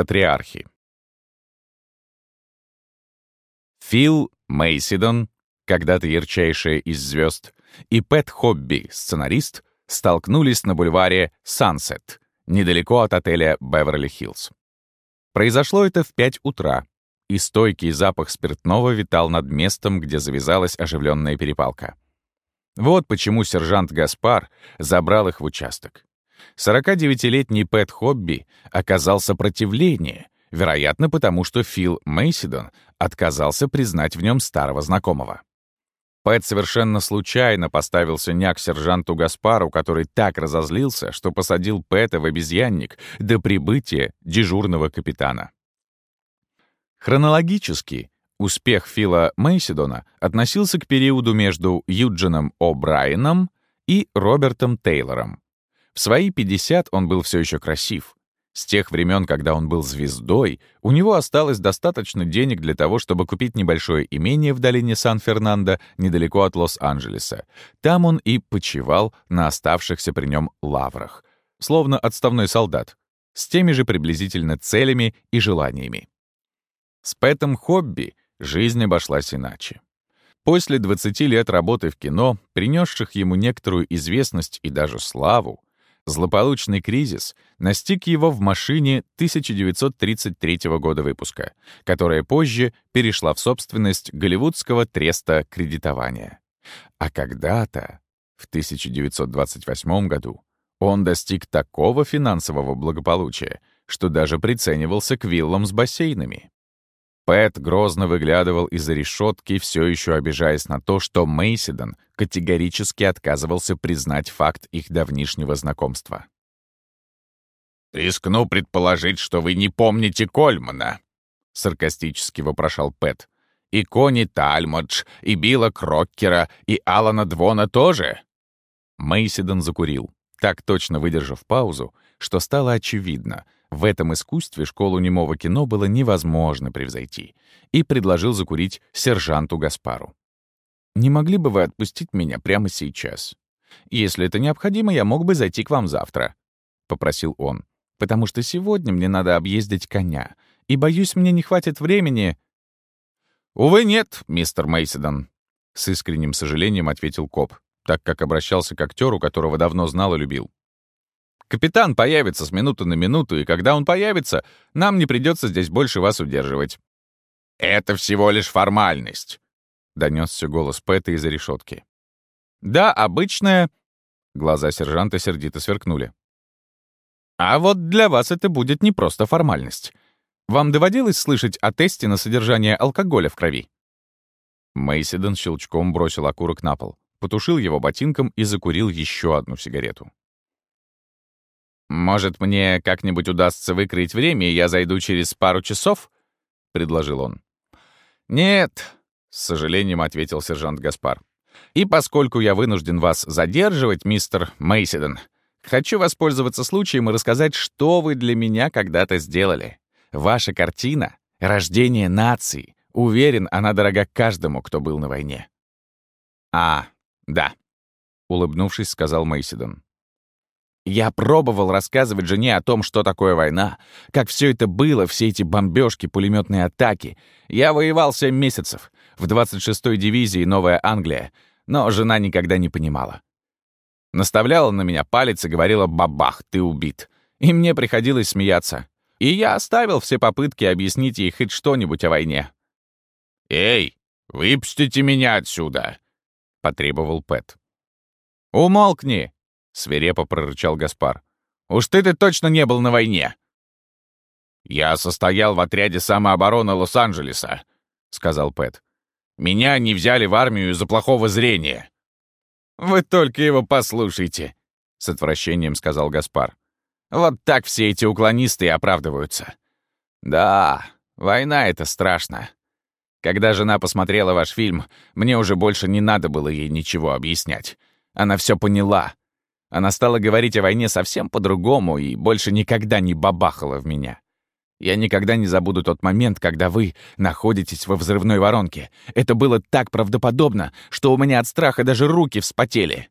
Патриархи. Фил Мейсидон, когда-то ярчайшая из звезд, и Пэт Хобби, сценарист, столкнулись на бульваре Сансет, недалеко от отеля Беверли-Хиллз. Произошло это в 5 утра, и стойкий запах спиртного витал над местом, где завязалась оживленная перепалка. Вот почему сержант Гаспар забрал их в участок. 49-летний Пэт Хобби оказал сопротивление, вероятно, потому что Фил Мейсидон отказался признать в нем старого знакомого. Пэт совершенно случайно поставил синяк сержанту Гаспару, который так разозлился, что посадил Пэта в обезьянник до прибытия дежурного капитана. Хронологически успех Фила Мейсидона относился к периоду между Юджином О'Брайеном и Робертом Тейлором. Свои 50 он был все еще красив, с тех времен, когда он был звездой, у него осталось достаточно денег для того, чтобы купить небольшое имение в долине Сан-Фернандо, недалеко от Лос-Анджелеса. Там он и почивал на оставшихся при нем лаврах, словно отставной солдат, с теми же приблизительно целями и желаниями. С Пэтом Хобби жизнь обошлась иначе. После 20 лет работы в кино, принесших ему некоторую известность и даже славу, Злополучный кризис настиг его в машине 1933 года выпуска, которая позже перешла в собственность голливудского треста кредитования. А когда-то, в 1928 году, он достиг такого финансового благополучия, что даже приценивался к виллам с бассейнами. Пэт грозно выглядывал из-за решетки, все еще обижаясь на то, что Мейсидон категорически отказывался признать факт их давнишнего знакомства. «Рискну предположить, что вы не помните Кольмана», — саркастически вопрошал Пэт. «И Кони Тальмодж, и Билла Кроккера, и Алана Двона тоже?» Мейсидон закурил, так точно выдержав паузу, что стало очевидно — в этом искусстве школу немого кино было невозможно превзойти, и предложил закурить сержанту Гаспару. «Не могли бы вы отпустить меня прямо сейчас? Если это необходимо, я мог бы зайти к вам завтра», — попросил он, «потому что сегодня мне надо объездить коня, и, боюсь, мне не хватит времени...» «Увы, нет, мистер Мейсидон», — с искренним сожалением ответил коп, так как обращался к актеру, которого давно знал и любил. Капитан появится с минуты на минуту, и когда он появится, нам не придется здесь больше вас удерживать». «Это всего лишь формальность», — донесся голос Пэта из-за решетки. «Да, обычная...» Глаза сержанта сердито сверкнули. «А вот для вас это будет не просто формальность. Вам доводилось слышать о тесте на содержание алкоголя в крови?» Мейсиден щелчком бросил окурок на пол, потушил его ботинком и закурил еще одну сигарету. «Может, мне как-нибудь удастся выкроить время, и я зайду через пару часов?» — предложил он. «Нет», — с сожалением ответил сержант Гаспар. «И поскольку я вынужден вас задерживать, мистер Мейсиден, хочу воспользоваться случаем и рассказать, что вы для меня когда-то сделали. Ваша картина — рождение нации. Уверен, она дорога каждому, кто был на войне». «А, да», — улыбнувшись, сказал Мейсиден. Я пробовал рассказывать жене о том, что такое война, как все это было, все эти бомбежки, пулеметные атаки. Я воевал семь месяцев в 26-й дивизии Новая Англия, но жена никогда не понимала. Наставляла на меня палец и говорила «бабах, ты убит». И мне приходилось смеяться. И я оставил все попытки объяснить ей хоть что-нибудь о войне. «Эй, выпустите меня отсюда!» — потребовал Пэт. «Умолкни!» — свирепо прорычал Гаспар. «Уж ты-ты точно не был на войне!» «Я состоял в отряде самообороны Лос-Анджелеса», — сказал Пэт. «Меня не взяли в армию из-за плохого зрения». «Вы только его послушайте», — с отвращением сказал Гаспар. «Вот так все эти уклонисты и оправдываются. Да, война — это страшно. Когда жена посмотрела ваш фильм, мне уже больше не надо было ей ничего объяснять. Она все поняла. Она стала говорить о войне совсем по-другому и больше никогда не бабахала в меня. Я никогда не забуду тот момент, когда вы находитесь во взрывной воронке. Это было так правдоподобно, что у меня от страха даже руки вспотели.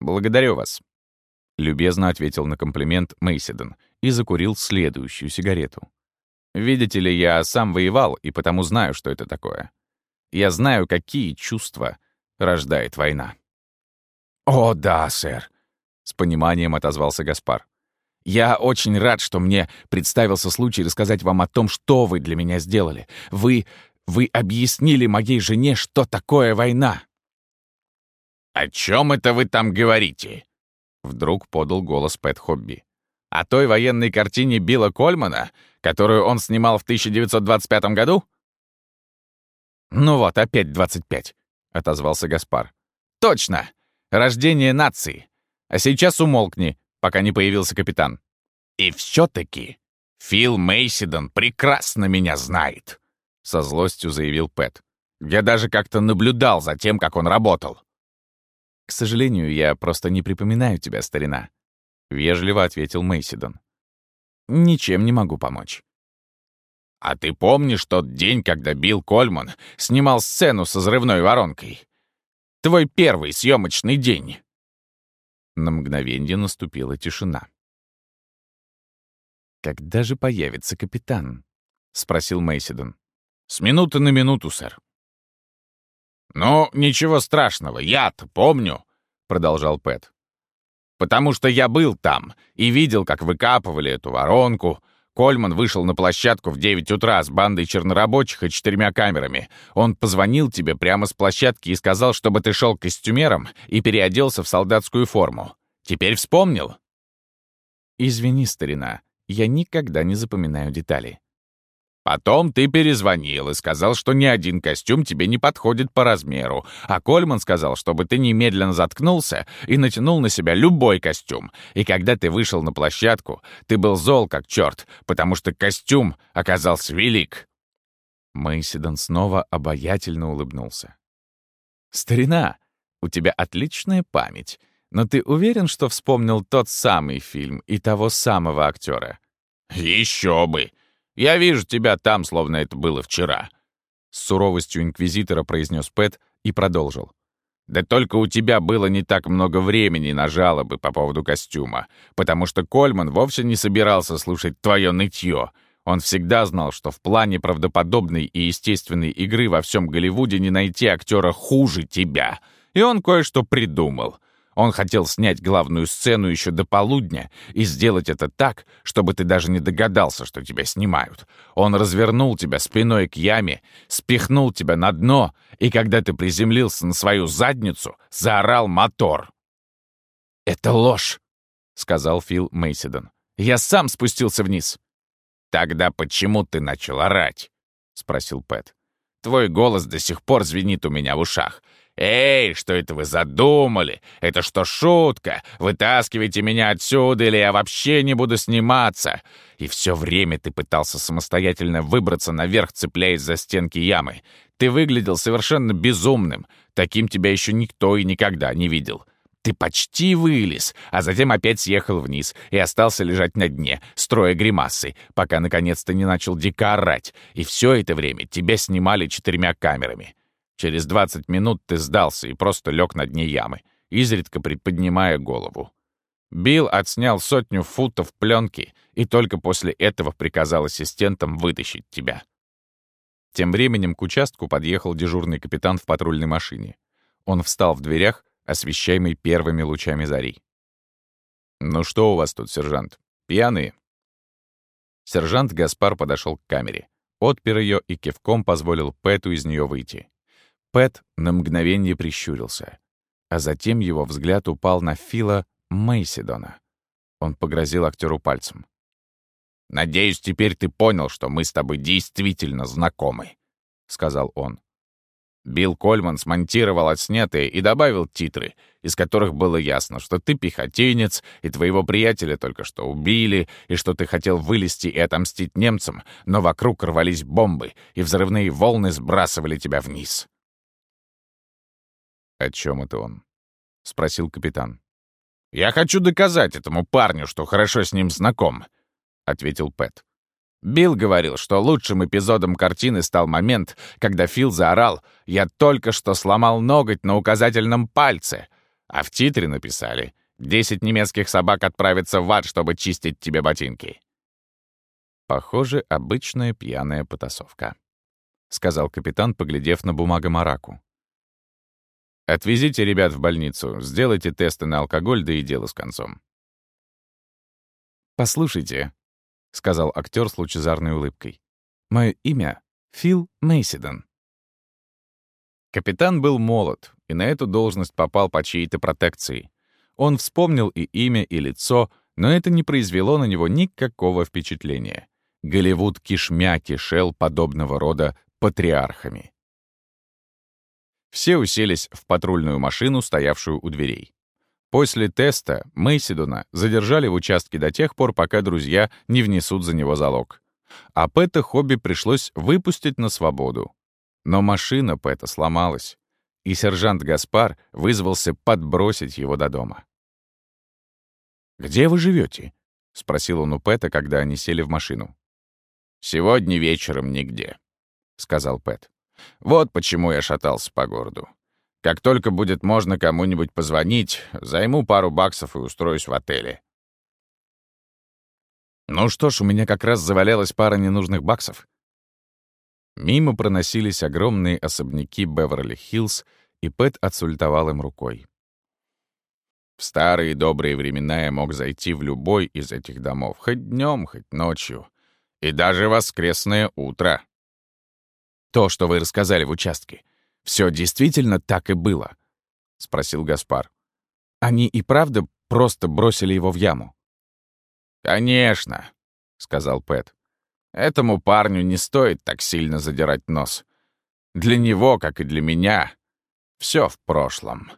«Благодарю вас», — любезно ответил на комплимент Мейсиден и закурил следующую сигарету. Видите ли, я сам воевал, и потому знаю, что это такое. Я знаю, какие чувства рождает война. «О, да, сэр», — с пониманием отозвался Гаспар. «Я очень рад, что мне представился случай рассказать вам о том, что вы для меня сделали. Вы... вы объяснили моей жене, что такое война». «О чем это вы там говорите?» Вдруг подал голос Пэт Хобби. «О той военной картине Билла Кольмана, которую он снимал в 1925 году?» «Ну вот, опять 25», — отозвался Гаспар. «Точно! Рождение нации! А сейчас умолкни, пока не появился капитан». «И все-таки Фил Мейсидон прекрасно меня знает», — со злостью заявил Пэт. «Я даже как-то наблюдал за тем, как он работал». «К сожалению, я просто не припоминаю тебя, старина», — вежливо ответил Мейсидон. «Ничем не могу помочь». «А ты помнишь тот день, когда Билл Кольман снимал сцену с взрывной воронкой? Твой первый съемочный день?» На мгновение наступила тишина. «Когда же появится капитан?» — спросил Мейсидон. «С минуты на минуту, сэр». «Ну, ничего страшного, я-то помню», — продолжал Пэт. «Потому что я был там и видел, как выкапывали эту воронку. Кольман вышел на площадку в 9 утра с бандой чернорабочих и четырьмя камерами. Он позвонил тебе прямо с площадки и сказал, чтобы ты шел костюмером и переоделся в солдатскую форму. Теперь вспомнил?» «Извини, старина, я никогда не запоминаю детали», Потом ты перезвонил и сказал, что ни один костюм тебе не подходит по размеру, а Кольман сказал, чтобы ты немедленно заткнулся и натянул на себя любой костюм. И когда ты вышел на площадку, ты был зол как черт, потому что костюм оказался велик. Мэйсидон снова обаятельно улыбнулся. «Старина, у тебя отличная память, но ты уверен, что вспомнил тот самый фильм и того самого актера?» «Еще бы!» Я вижу тебя там, словно это было вчера», — с суровостью инквизитора произнес Пэт и продолжил. «Да только у тебя было не так много времени на жалобы по поводу костюма, потому что Кольман вовсе не собирался слушать твое нытье. Он всегда знал, что в плане правдоподобной и естественной игры во всем Голливуде не найти актера хуже тебя. И он кое-что придумал — он хотел снять главную сцену еще до полудня и сделать это так, чтобы ты даже не догадался, что тебя снимают. Он развернул тебя спиной к яме, спихнул тебя на дно, и когда ты приземлился на свою задницу, заорал мотор. «Это ложь», — сказал Фил Мейсидон. «Я сам спустился вниз». «Тогда почему ты начал орать?» — спросил Пэт. «Твой голос до сих пор звенит у меня в ушах. «Эй, что это вы задумали? Это что, шутка? Вытаскивайте меня отсюда, или я вообще не буду сниматься!» И все время ты пытался самостоятельно выбраться наверх, цепляясь за стенки ямы. Ты выглядел совершенно безумным. Таким тебя еще никто и никогда не видел. Ты почти вылез, а затем опять съехал вниз и остался лежать на дне, строя гримасы, пока наконец-то не начал дико орать. И все это время тебя снимали четырьмя камерами. Через 20 минут ты сдался и просто лег на дне ямы, изредка приподнимая голову. Билл отснял сотню футов пленки и только после этого приказал ассистентам вытащить тебя. Тем временем к участку подъехал дежурный капитан в патрульной машине. Он встал в дверях, освещаемый первыми лучами зари. «Ну что у вас тут, сержант? Пьяные?» Сержант Гаспар подошел к камере, отпер ее и кивком позволил Пэту из нее выйти. Пэт на мгновение прищурился, а затем его взгляд упал на Фила Мейсидона. Он погрозил актеру пальцем. «Надеюсь, теперь ты понял, что мы с тобой действительно знакомы», — сказал он. Билл Кольман смонтировал отснятые и добавил титры, из которых было ясно, что ты пехотинец, и твоего приятеля только что убили, и что ты хотел вылезти и отомстить немцам, но вокруг рвались бомбы, и взрывные волны сбрасывали тебя вниз. «О чем это он?» — спросил капитан. «Я хочу доказать этому парню, что хорошо с ним знаком», — ответил Пэт. Билл говорил, что лучшим эпизодом картины стал момент, когда Фил заорал «Я только что сломал ноготь на указательном пальце», а в титре написали Десять немецких собак отправятся в ад, чтобы чистить тебе ботинки». «Похоже, обычная пьяная потасовка», — сказал капитан, поглядев на бумагомараку. «Отвезите ребят в больницу, сделайте тесты на алкоголь, да и дело с концом». «Послушайте», — сказал актер с лучезарной улыбкой, «мое имя — Фил Мейсидон». Капитан был молод, и на эту должность попал по чьей-то протекции. Он вспомнил и имя, и лицо, но это не произвело на него никакого впечатления. Голливуд кишмя кишел подобного рода патриархами. Все уселись в патрульную машину, стоявшую у дверей. После теста Мейсидона задержали в участке до тех пор, пока друзья не внесут за него залог. А Пэта Хобби пришлось выпустить на свободу. Но машина Пэта сломалась, и сержант Гаспар вызвался подбросить его до дома. «Где вы живете? спросил он у Пэта, когда они сели в машину. «Сегодня вечером нигде», — сказал Пэт. «Вот почему я шатался по городу. Как только будет можно кому-нибудь позвонить, займу пару баксов и устроюсь в отеле». «Ну что ж, у меня как раз завалялась пара ненужных баксов. Мимо проносились огромные особняки Беверли-Хиллз, и Пэт отсультовал им рукой. В старые добрые времена я мог зайти в любой из этих домов, хоть днем, хоть ночью, и даже воскресное утро. То, что вы рассказали в участке, все действительно так и было? — спросил Гаспар. Они и правда просто бросили его в яму? «Конечно», — сказал Пэт. Этому парню не стоит так сильно задирать нос. Для него, как и для меня, все в прошлом.